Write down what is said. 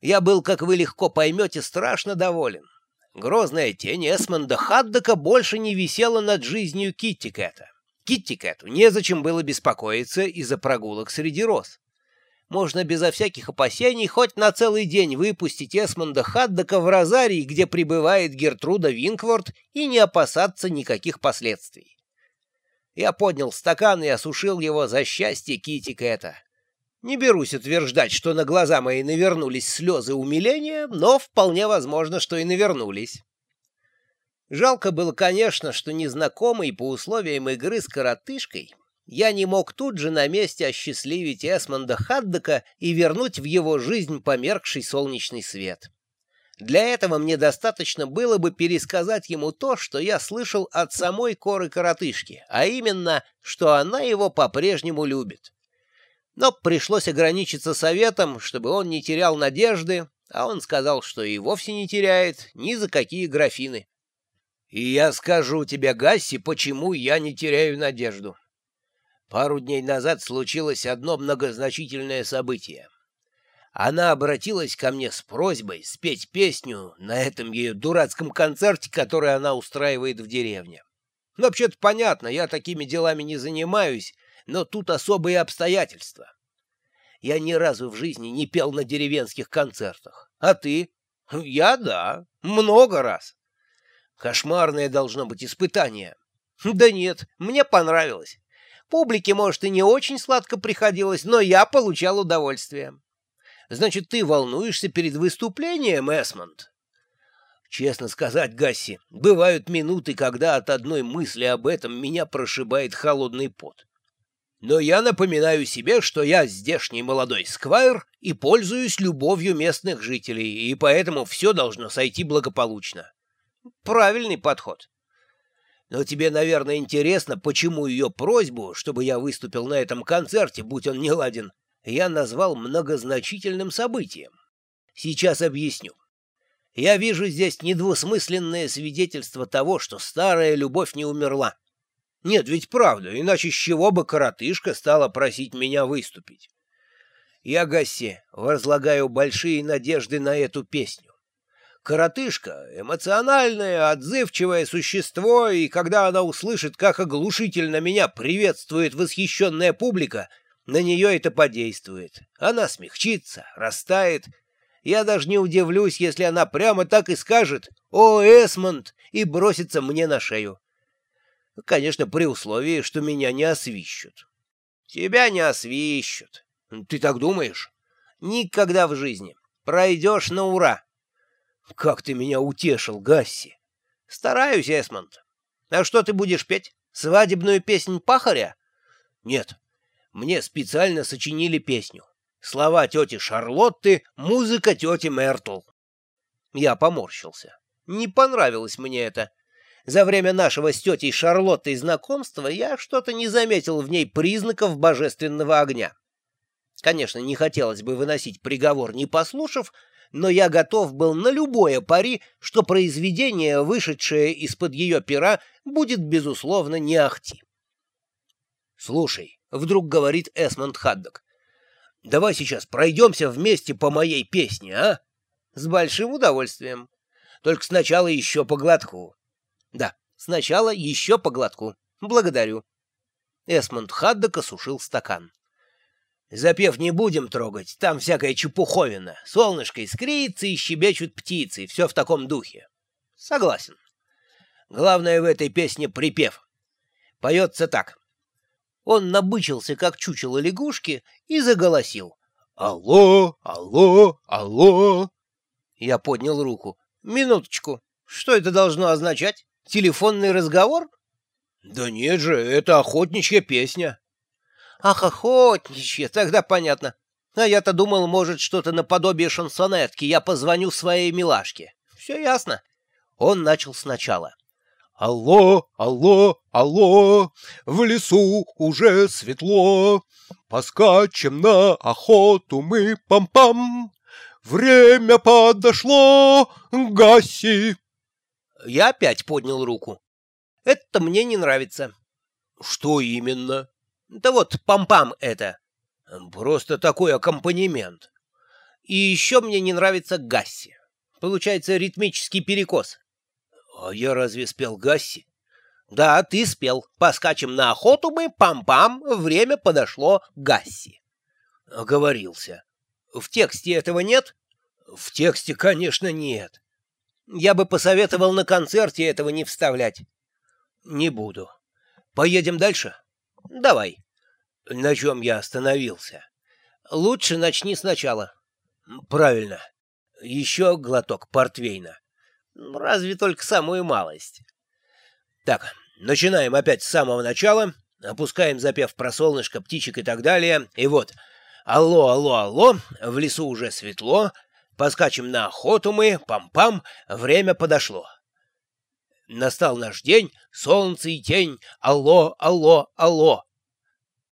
Я был, как вы легко поймете, страшно доволен. Грозная тень Эсмонда Хаддока больше не висела над жизнью Киттикэта. Киттикэту незачем было беспокоиться из-за прогулок среди роз. Можно безо всяких опасений хоть на целый день выпустить Эсмонда Хаддока в Розарий, где пребывает Гертруда Винкворт, и не опасаться никаких последствий. Я поднял стакан и осушил его за счастье Кити Кэта. Не берусь утверждать, что на глаза мои навернулись слезы умиления, но вполне возможно, что и навернулись. Жалко было, конечно, что незнакомый по условиям игры с коротышкой я не мог тут же на месте осчастливить Эсмонда Хаддека и вернуть в его жизнь померкший солнечный свет. Для этого мне достаточно было бы пересказать ему то, что я слышал от самой коры-коротышки, а именно, что она его по-прежнему любит. Но пришлось ограничиться советом, чтобы он не терял надежды, а он сказал, что и вовсе не теряет ни за какие графины. И я скажу тебе, Гасси, почему я не теряю надежду. Пару дней назад случилось одно многозначительное событие. Она обратилась ко мне с просьбой спеть песню на этом ее дурацком концерте, который она устраивает в деревне. Ну, вообще-то понятно, я такими делами не занимаюсь, но тут особые обстоятельства. Я ни разу в жизни не пел на деревенских концертах. А ты? Я да, много раз. Кошмарное должно быть испытание. Да нет, мне понравилось. Публике, может, и не очень сладко приходилось, но я получал удовольствие. Значит, ты волнуешься перед выступлением, Эсмонд? Честно сказать, Гасси, бывают минуты, когда от одной мысли об этом меня прошибает холодный пот. Но я напоминаю себе, что я здешний молодой сквайр и пользуюсь любовью местных жителей, и поэтому все должно сойти благополучно. Правильный подход. Но тебе, наверное, интересно, почему ее просьбу, чтобы я выступил на этом концерте, будь он не ладен, я назвал многозначительным событием. Сейчас объясню. Я вижу здесь недвусмысленное свидетельство того, что старая любовь не умерла. Нет, ведь правда, иначе с чего бы коротышка стала просить меня выступить? Я, Гасси, возлагаю большие надежды на эту песню. Коротышка — эмоциональное, отзывчивое существо, и когда она услышит, как оглушительно меня приветствует восхищенная публика — на нее это подействует. Она смягчится, растает. Я даже не удивлюсь, если она прямо так и скажет «О, Эсмонд!» и бросится мне на шею. Конечно, при условии, что меня не освищут. Тебя не освищут. Ты так думаешь? Никогда в жизни. Пройдешь на ура. Как ты меня утешил, Гасси. Стараюсь, Эсмонд. А что ты будешь петь? Свадебную песнь пахаря? Нет, мне специально сочинили песню. Слова тети Шарлотты, музыка тети Мертл. Я поморщился. Не понравилось мне это. За время нашего с тетей Шарлоттой знакомства я что-то не заметил в ней признаков божественного огня. Конечно, не хотелось бы выносить приговор, не послушав, но я готов был на любое пари, что произведение, вышедшее из-под ее пера, будет, безусловно, не ахти. «Слушай, — вдруг говорит Эсмонд Хаддок. «Давай сейчас пройдемся вместе по моей песне, а?» «С большим удовольствием. Только сначала еще по глотку». «Да, сначала еще по глотку. Благодарю». Эсмонд Хаддок осушил стакан. «Запев не будем трогать, там всякая чепуховина. Солнышко искрится и щебечут птицы, все в таком духе». «Согласен. Главное в этой песне припев. Поется так. Он набычился, как чучело лягушки, и заголосил. «Алло, алло, алло!» Я поднял руку. «Минуточку. Что это должно означать? Телефонный разговор?» «Да нет же, это охотничья песня». «Ах, охотничья, тогда понятно. А я-то думал, может, что-то наподобие шансонетки. Я позвоню своей милашке. Все ясно». Он начал сначала. Алло, алло, алло, в лесу уже светло, Поскачем на охоту мы пам-пам. Время подошло, гаси. Я опять поднял руку. Это мне не нравится. Что именно? Да вот, пам-пам это. Просто такой аккомпанемент. И еще мне не нравится Гасси. Получается ритмический перекос. А я разве спел Гасси? Да, ты спел. Поскачем на охоту мы, пам-пам, время подошло Гасси. Оговорился. В тексте этого нет? В тексте, конечно, нет. Я бы посоветовал на концерте этого не вставлять. Не буду. Поедем дальше? Давай. На чем я остановился? Лучше начни сначала. Правильно. Еще глоток портвейна. Разве только самую малость. Так, начинаем опять с самого начала. Опускаем запев про солнышко, птичек и так далее. И вот, алло, алло, алло, в лесу уже светло, поскачем на охоту мы, пам-пам, время подошло. Настал наш день, солнце и тень, алло, алло, алло.